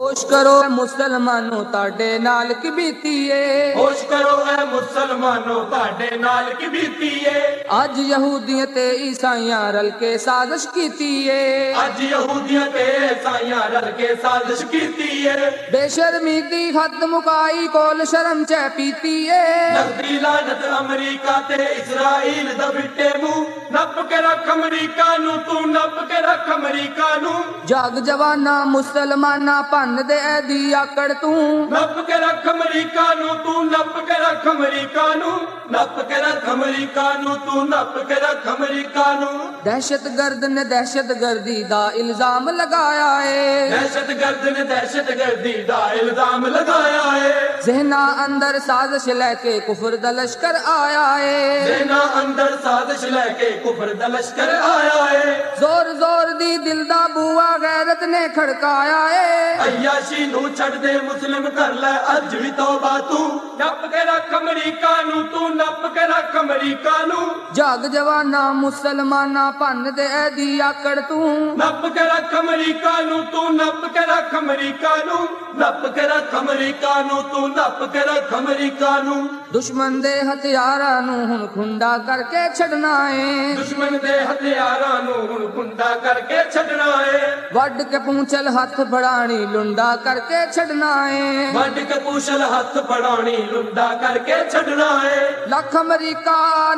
ਹੋਸ਼ ਕਰੋ ਐ ਮੁਸਲਮਾਨੋ ਤੁਹਾਡੇ ਨਾਲ ਕੀ ਬੀਤੀ ਏ ਹੋਸ਼ ਕਰੋ ਐ ਮੁਸਲਮਾਨੋ ਤੁਹਾਡੇ ਨਾਲ ਕੀ ਬੀਤੀ ਏ ਅੱਜ ਯਹੂਦੀਆਂ ਤੇ ਈਸਾਈਆਂ ਰਲ ਕੇ ਸਾਜ਼ਿਸ਼ ਕੀਤੀ ਏ ਅੱਜ ਯਹੂਦੀਆਂ ਤੇ ਈਸਾਈਆਂ ਰਲ ਕੇ ਸਾਜ਼ਿਸ਼ ਕੀਤੀ ਏ ਬੇਸ਼ਰਮੀ ਦੀ ਹੱਦ ਮੁਕਾਈ ਕੋਲ ਸ਼ਰਮ ਚੈ ਪੀਤੀ ਏ ਨਕਦੀ ਲਾਨਤ ਅਮਰੀਕਾ ਤੇ ਇਸਰਾਈਲ ਦਾ ਬਿੱਟੇ ਮੂੰਹ ਨੱਪ ਕੇ ਰੱਖ ਅਮਰੀਕਾ ਨੂੰ ਤੂੰ ਨੱਪ ਕੇ ਰੱਖ ਅਮਰੀਕਾ ਨੂੰ। ਜਗ ਜਵਾਨਾ ਮੁਸਲਮਾਨਾ ਭੰਨ ਦੇ ਐਦੀ ਆਕੜ ਤੂੰ। ਨੱਪ ਕੇ ਰੱਖ ਅਮਰੀਕਾ ਨੂੰ ਤੂੰ ਨੱਪ ਕੇ ਰੱਖ ਅਮਰੀਕਾ ਨੂੰ। ਨੱਪ ਕੇ ਰੱਖ ਅਮਰੀਕਾ ਨੂੰ ਤੂੰ ਨੱਪ ਕੇ ਰੱਖ ਅਮਰੀਕਾ ਨੂੰ ਦਹਿਸ਼ਤਗਰਦ ਨੇ ਦਹਿਸ਼ਤਗਰਦੀ ਦਾ ਇਲਜ਼ਾਮ ਲਗਾਇਆ ਏ ਦਹਿਸ਼ਤਗਰਦ ਨੇ ਦਹਿਸ਼ਤਗਰਦੀ ਦਾ ਇਲਜ਼ਾਮ ਲਗਾਇਆ ਏ ਜ਼ਹਿਨਾ ਅੰਦਰ ਸਾਜ਼ਿਸ਼ ਲੈ ਕੇ ਕੁਫਰ ਦਾ ਲਸ਼ਕਰ ਆਇਆ ਏ ਸੈਨਾ ਅੰਦਰ ਸਾਜ਼ਿਸ਼ ਲੈ ਕੇ ਕੁਫਰ ਦਾ ਲਸ਼ਕਰ ਆਇਆ ਏ ਜ਼ੋਰ ਜ਼ੋਰ ਦੀ ਦਿਲ ਦਾ ਬੂਆ ਗੈਰਤ ਨੇ ਖੜਕਾਇਆ ਏ ਅਯਾਸ਼ੀ ਨੂੰ ਛੱਡ ਦੇ ਮੁਸਲਿਮ ਕਰ ਲੈ ਅੱਜ ਵੀ ਤੌਬਾ ਤੂੰ ਨੱਪ ਕੇ ਰੱਖ ਅਮਰੀਕਾ ਨੂੰ ਤੂੰ ਨੱਪ ਕੇ ਰੱਖ ਅਮਰੀਕਾ ਨੂੰ। ਜਗ ਜਵਾਨਾ ਮੁਸਲਮਾਨਾ ਭੰਨ ਦੇ ਐਦੀ ਆਕੜ ਤੂੰ। ਨੱਪ ਕੇ ਰੱਖ ਅਮਰੀਕਾ ਨੂੰ ਤੂੰ ਨੱਪ ਕੇ ਰੱਖ ਅਮਰੀਕਾ ਨੂੰ। ਨੱਪ ਕੇ ਰੱਖ ਅਮਰੀਕਾ ਨੂੰ ਤੂੰ ਨੱਪ ਕੇ ਰੱਖ ਅਮਰੀਕਾ ਨੂੰ। ਦੁਸ਼ਮਣ ਦੇ ਹਥਿਆਰਾਂ ਨੂੰ ਹੁਣ ਖੁੰਡਾ ਕਰਕੇ ਛੱਡਣਾ ਏ। ਦੁਸ਼ਮਣ ਦੇ ਹਥਿਆਰਾਂ ਨੂੰ ਹੁਣ ਗੁੰਡਾ ਕਰਕੇ ਛੱਡਣਾ ਏ। ਵੱਡ ਕੇ ਪੂੰਛਲ ਹੱਥ ਫੜਾਣੀ ਲੁੰਡਾ ਕਰਕੇ ਛੱਡਣਾ ਏ। ਵੱਡ ਕੇ ਪੂਸ਼ਲ ਹੱਥ ਫੜਾਉਣੀ ਲੁੰਡਾ ਕਰਕੇ ਛੱਡਣਾ ਏ। ਲੱਖ ਅਮਰੀਕਾ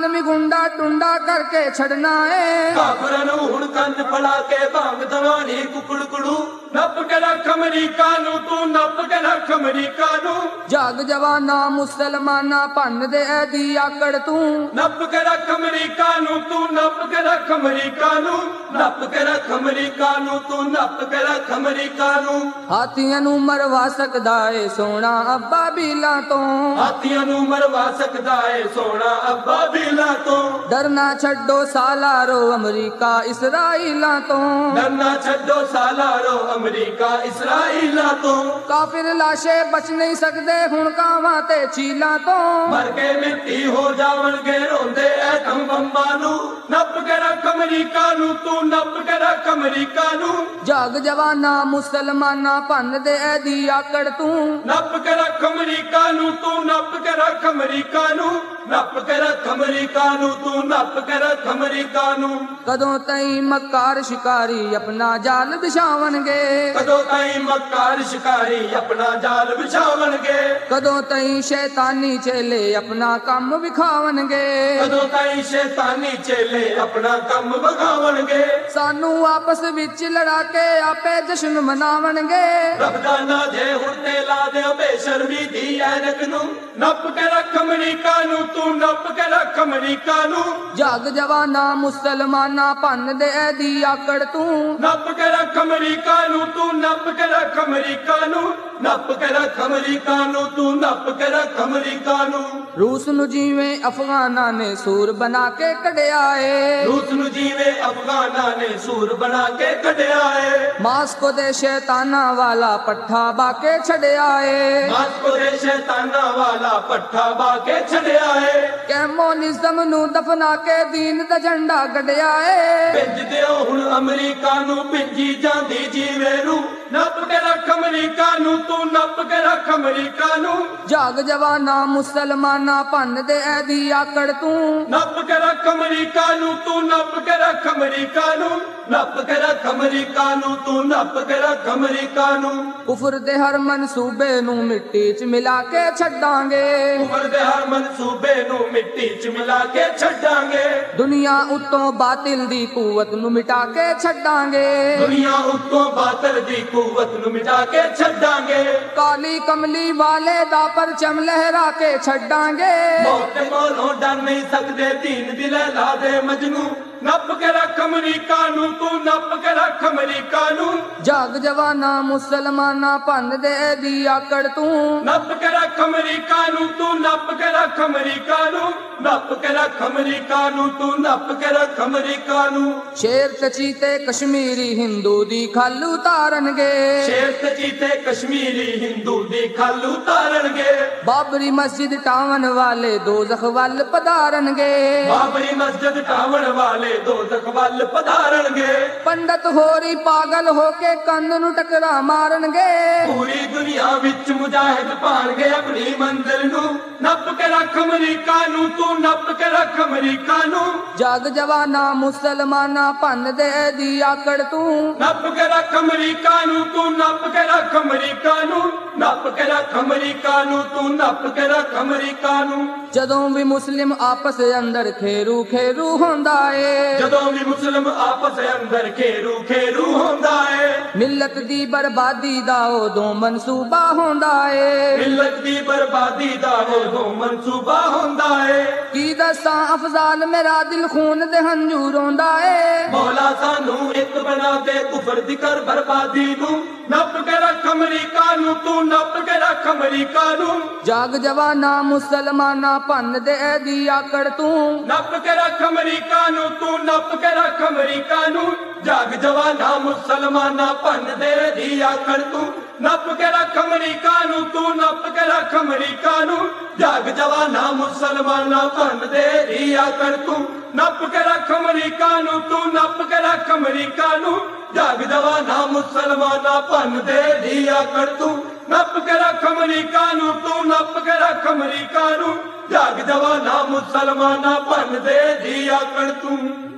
ਵੀ ਗੁੰਡਾ ਟੁੰਡਾ ਕਰਕੇ ਛੱਡਣਾ ਏ। ਕਾਫਰਾਂ ਨੂੰ ਹੁਣ ਕੰਨ ਫੜਾ ਕੇ ਭੰਗ ਦਵਾਣੀ ਕੁਕੜ ਕੁੜੂ। ਨੱਪ ਕੇ ਰੱਖ ਅਮਰੀਕਾ ਨੂੰ ਤੂੰ ਨੱਪ ਕੇ ਰੱਖ ਅਮਰੀਕਾ ਨੂੰ। ਜਗ ਜਵਾਨਾ ਮੁਸਲਮਾਨਾ ਭੰਨ ਦੇ ਐਦੀ ਆਕੜ ਤੂੰ। ਨੱਪ ਕੇ ਰੱਖ ਅਮਰੀਕਾ ਨੂੰ ਤੂੰ ਨੱਪ ਕੇ ਰੱਖ ਅਮਰੀਕਾ ਨੂੰ। ਨੱਪ ਕੇ ਰੱਖ ਅਮਰੀਕਾ ਨੂੰ ਤੂੰ ਨੱਪ ਕੇ ਰੱਖ ਅਮਰੀਕਾ ਨੂੰ। ਹਾਥੀਆਂ ਨੂੰ ਮਰਵਾ ਸਕਦਾ ਏ ਸੋਨਾ ਅੱਬਾ ਬੀਲਾ ਤੋਂ। ਹਾਥੀਆਂ ਨੂੰ ਮਰਵਾ ਸਕਦਾ ਏ ਸੋਨਾ ਅੱਬਾ ਬੀਲਾ ਤੋਂ। ਡਰਨਾ ਛੱਡੋ ਸਾਲਾਰੋ ਅਮਰੀਕਾ ਇਸਰਾਈਲਾਂ ਤੋਂ। ਡਰਨਾ ਛੱਡੋ ਸਾਲਾਰੋ ਅਮਰੀਕਾ ਇਸਰਾਈਲਾਂ ਤੋਂ। ਕਾਫਿਰ ਲਾਸ਼ੇ ਬਚ ਨਹੀਂ ਸਕਦੇ ਹੁਣ ਕਾਵਾਂ ਤੇ ਚੀਲਾਂ ਤੋਂ। ਮਰ ਕੇ ਮਿੱਟੀ ਹੋ ਜਾਵਣਗੇ ਰੋਂਦੇ ਐ ਤਮ ਬੰਬਾਂ ਨੂੰ। ਨੱਪ ਕੇ ਰੱਖ ਅਮਰੀਕਾ ਨੂੰ ਤੂੰ ਨੱਪ ਕੇ ਰੱਖ ਅਮਰੀਕਾ ਨੂੰ। ਜਗ ਜਵਾਨਾ ਮੁਸਲਮਾਨਾ ਭੰਨ ਦੇ ਐਦੀ ਆਕੜ ਤੂੰ। ਨੱਪ ਕੇ ਰੱਖ ਅਮਰੀਕਾ ਨੂੰ ਤੂੰ ਨੱਪ ਕੇ ਰੱਖ ਅਮਰੀਕਾ ਨੂੰ। ਨੱਪ ਕੇ ਰੱਖ ਅਮਰੀਕਾ ਨੂੰ ਤੂੰ ਨੱਪ ਕੇ ਰੱਖ ਅਮਰੀਕਾ ਨੂੰ। ਕਦੋਂ ਤਈ ਮੱਕਾਰ ਸ਼ਿਕਾਰੀ ਆਪਣਾ ਜਾਲ ਵਿਛਾਵਣਗੇ? ਕਦੋਂ ਤਾਈਂ ਮੱਕਾਰ ਸ਼ਿਕਾਰੀ ਆਪਣਾ ਜਾਲ ਵਿਛਾਵਣਗੇ? ਕਦੋਂ ਤਈ ਸ਼ੈਤਾਨੀ ਚੇਲੇ ਆਪਣਾ ਕੰਮ ਵਿਖਾਵਣਗੇ? ਕਦੋਂ ਤਾਈਂ ਸ਼ੈਤਾਨੀ ਚੇਲੇ ਆਪਣਾ ਕੰਮ ਵਿਖਾਵਣਗੇ? ਸਾਨੂੰ ਆਪਸ ਵਿੱਚ ਲੜਾ ਕੇ ਆਪੇ ਜਸ਼ਨ ਮਨਾਵਣਗੇ। ਰੱਬ ਦਾ ਨਾਂ ਜੇ ਹੁਣ ਤੇ ਲਾ ਦੇ ਬੇਸ਼ਰਮੀ ਦੀ ਐਨਕ ਨੂੰ ਨੱਪ ਕੇ ਰੱਖ ਅਮਰੀਕਾ ਨੂੰ ਤੂੰ ਨੱਪ ਕੇ ਰੱਖ ਅਮਰੀਕਾ ਨੂੰ। ਜਗ ਜਵਾਨਾ ਮੁਸਲਮਾਨਾ ਭੰਨ ਦੇ ਐਦੀ ਆਕੜ ਤੂੰ। ਨੱਪ ਕੇ ਰੱਖ ਅਮਰੀਕਾ ਨੂੰ ਤੂੰ ਨੱਪ ਕੇ ਰੱਖ ਅਮਰੀਕਾ ਨੂੰ। ਨੱਪ ਕੇ ਰੱਖ ਅਮਰੀਕਾ ਨੂੰ ਤੂੰ ਨੱਪ ਕੇ ਰੱਖ ਅਮਰੀਕਾ ਨੂੰ। ਰੂਸ ਨੂੰ ਜਿਵੇਂ ਅਫਗਾਨਾਂ ਨੇ ਸੂਰ ਬਣਾ ਕੇ ਕਢਿਆ ਏ। ਰੂਸ ਨੂੰ ਜੀਵੇ ਅਫਗਾਨਾਂ ਨੇ ਸੂਰ ਬਣਾ ਕੇ ਕੱਢਿਆ ਏ। ਮਾਸਕੋ ਦੇ ਸ਼ੈਤਾਨਾਂ ਵਾਲਾ ਪੱਠਾ ਬਾਕੇ ਛੜਿਆ ਏ। ਮਾਸਕੋ ਦੇ ਸ਼ੈਤਾਨਾਂ ਵਾਲਾ ਪੱਠਾ ਬਾ ਕੇ ਛੱਡਿਆ ਏ। ਕੈਮੋਨਿਜ਼ਮ ਨੂੰ ਦਫਨਾ ਕੇ ਦੀਨ ਦਾ ਝੰਡਾ ਗੱਡਿਆ ਏ। ਭਿੱਜ ਦਿਓ ਹੁਣ ਅਮਰੀਕਾ ਨੂੰ ਭਿੱਜੀ ਜਾਂਦੀ ਜੀਵੇ ਨੂੰ। ਨੱਪ ਕੇ ਰੱਖ ਅਮਰੀਕਾ ਨੂੰ ਤੂੰ ਨੱਪ ਕੇ ਰੱਖ ਅਮਰੀਕਾ ਨੂੰ। ਜਗ ਜਵਾਨਾ ਮੁਸਲਮਾਨਾ ਭੰਨ ਦੇ ਐਦੀ ਆਕੜ ਤੂੰ। ਨੱਪ ਕੇ ਰੱਖ ਅਮਰੀਕਾ ਨੂੰ ਤੂੰ ਨੱਪ ਕੇ ਰੱਖ ਅਮਰੀਕਾ ਨੂੰ। ਨੱਪ ਕੇ ਰੱਖ ਅਮਰੀਕਾ ਨੂੰ ਤੂੰ ਨੱਪ ਕੇ ਰੱਖ ਅਮਰੀਕਾ ਨੂੰ। ਕੁਫਰ ਦੇ ਹਰ ਮਨਸੂਬੇ ਨੂੰ ਮਿੱਟੀ 'ਚ ਮਿਲਾ ਕੇ ਛੱਡਾਂਗੇ। ਉਮਰ ਦੇ ਹਰ ਮਨਸੂਬੇ ਨੂੰ ਮਿੱਟੀ 'ਚ ਮਿਲਾ ਕੇ ਛੱਡਾਂਗੇ। ਦੁਨੀਆ ਉੱਤੋਂ ਬਾਤਿਲ ਦੀ ਕੂਵਤ ਨੂੰ ਮਿਟਾ ਕੇ ਛੱਡਾਂਗੇ। ਦੁਨੀਆ ਉੱਤੋਂ ਬਾਤਲ ਦੀ ਕੂਵਤ ਨੂੰ ਮਿਟਾ ਕੇ ਛੱਡਾਂਗੇ। ਕਾਲੀ ਕਮਲੀ ਵਾਲੇ ਦਾ ਪਰਚਮ ਲਹਿਰਾ ਕੇ ਛੱਡਾਂਗੇ। ਮੌਤ ਕੋਲੋਂ ਡਰ ਨਹੀਂ ਸਕਦੇ ਦੀਨ ਦੀ ਲਾ ਦੇ ਮਜਨੂ। ਨੱਪ ਕੇ ਰੱਖ ਅਮਰੀਕਾ ਨੂੰ ਤੂੰ ਨੱਪ ਕੇ ਰੱਖ ਅਮਰੀਕਾ ਨੂੰ। ਜਗ ਜਵਾਨਾ ਮੁਸਲਮਾਨਾ ਭੰਨ ਦੇ ਦੀ ਆਕੜ ਤੂੰ। ਨੱਪ ਕੇ ਰੱਖ ਅਮਰੀਕਾ ਨੂੰ ਤੂੰ ਨੱਪ ਕੇ ਰੱਖ ਅਮਰੀਕਾ ਨੂੰ। ਨੱਪ ਕੇ ਰੱਖ ਅਮਰੀਕਾ ਨੂੰ ਤੂੰ ਨੱਪ ਕੇ ਰੱਖ ਅਮਰੀਕਾ ਨੂੰ। ਸ਼ੇਰ ਤੇ ਚੀਤੇ ਕਸ਼ਮੀਰੀ ਹਿੰਦੂ ਦੀ ਖਲ ਉਤਾਰਨਗੇ ਸ਼ੇਰ ਤੇ ਚੀਤੇ ਕਸ਼ਮੀਰੀ ਹਿੰਦੂ ਦੀ ਖਲ ਉਤਾਰਨਗੇ ਬਾਬਰੀ ਮਸਜਿਦ ਟਾਵਣ ਵਾਲੇ ਦੋਜ਼ਖ ਵੱਲ ਪਧਾਰਨਗੇ। ਬਾਬਰੀ ਮਸਜਿਦ ਟਾਵਣ ਵਾਲੇ ਵਾਲੇ ਦੋਜ਼ਖ ਵੱਲ ਪਧਾਰਨਗੇ। ਪੰਡਤ ਹੋਰੀ ਪਾਗਲ ਹੋ ਕੇ ਕੰਨ ਨੂੰ ਟਕਰਾ ਮਾਰਨਗੇ। ਪੂਰੀ ਦੁਨੀਆ ਵਿੱਚ ਮੁਜਾਹਿਦ ਪਾਣਗੇ ਆਪਣੀ ਮੰਜ਼ਿਲ ਨੂੰ। ਨੱਪ ਕੇ ਰੱਖ ਅਮਰੀਕਾ ਨੂੰ ਤੂੰ ਨੱਪ ਕੇ ਰੱਖ ਅਮਰੀਕਾ ਨੂੰ। ਜਗ ਜਵਾਨਾ ਮੁਸਲਮਾਨਾ ਭੰਨ ਦੇ ਦੀ ਆਕੜ ਤੂੰ। ਨੱਪ ਕੇ ਰੱਖ ਅਮਰੀਕਾ ਨੂੰ ਤੂੰ ਨੱਪ ਕੇ ਰੱਖ ਅਮਰੀਕਾ ਨੂੰ। ਨੱਪ ਕੇ ਰੱਖ ਅਮਰੀਕਾ ਨੂੰ ਤੂੰ ਨੱਪ ਕੇ ਰੱਖ ਅਮਰੀਕਾ ਨੂੰ। ਜਦੋਂ ਵੀ ਮੁਸਲਿਮ ਆਪਸ ਅੰਦਰ ਖੇਰੂ ਖੇਰੂ ਹੁੰਦਾ ਏ। ਜਦੋਂ ਵੀ ਮੁਸਲਮ ਆਪਸ ਅੰਦਰ ਖੇਰੂ ਖੇਰੂ ਹੁੰਦਾ ਏ। ਮਿਲਤ ਦੀ ਬਰਬਾਦੀ ਦਾ ਉਦੋਂ ਮਨਸੂਬਾ ਹੁੰਦਾ ਏ। ਮਿਲਤ ਦੀ ਬਰਬਾਦੀ ਦਾ ਉਦੋਂ ਮਨਸੂਬਾ ਹੁੰਦਾ ਏ। ਕੀ ਦੱਸਾਂ ਅਫਜ਼ਾਲ ਮੇਰਾ ਦਿਲ ਖੂਨ ਦੇ ਹੰਝੂ ਰੋਂਦਾ ਏ। ਮੌਲਾ ਸਾਨੂੰ ਇੱਕ ਬਣਾ ਦੇ ਕੁਫਰ ਦੀ ਕਰ ਬਰਬਾਦੀ ਨੂੰ। ਨੱਪ ਕੇ ਰੱਖ ਅਮਰੀਕਾ ਨੂੰ ਤੂੰ ਨੱਪ ਕੇ ਰੱਖ ਅਮਰੀਕਾ ਨੂੰ। ਜਗ ਜਵਾਨਾ ਮੁਸਲਮਾਨਾ ਭੰਨ ਦੇ ਦੀ ਆਕੜ ਤੂੰ। ਨੱਪ ਕੇ ਰੱਖ ਅਮਰੀਕਾ ਨੂੰ ਤੂੰ ਨੱਪ ਕੇ ਰੱਖ ਅਮਰੀਕਾ ਨੂੰ। ਜਾਗ ਜਵਾਨਾ ਮੁਸਲਮਾਨਾ ਭੰਨ ਦੇ ਦੀ ਆਖੜ ਤੂੰ। ਨੱਪ ਕੇ ਰੱਖ ਅਮਰੀਕਾ ਨੂੰ, ਤੂੰ ਨੱਪ ਕੇ ਰੱਖ ਅਮਰੀਕਾ ਨੂੰ। ਜਗ ਜਵਾਨਾ ਮੁਸਲਮਾਨਾ ਭੰਨ ਦੇ ਦੀ ਆਖੜ ਤੂੰ। ਨੱਪ ਕੇ ਰੱਖ ਅਮਰੀਕਾ ਨੂੰ, ਤੂੰ ਨੱਪ ਕੇ ਰੱਖ ਅਮਰੀਕਾ ਨੂੰ। ਜਗ ਜਵਾਨਾ ਮੁਸਲਮਾਨਾ ਭੰਨ ਦੇ ਦੀ ਆਖੜ ਤੂੰ। ਨੱਪ ਕੇ ਰੱਖ ਅਮਰੀਕਾ ਨੂੰ, ਤੂੰ ਨੱਪ ਕੇ ਰੱਖ ਅਮਰੀਕਾ ਨੂੰ। ਜਗ ਜਵਾਨਾ ਮੁਸਲਮਾਨਾ ਭੰਨ ਦੇ ਦੀ ਆਕੜ ਤੂੰ।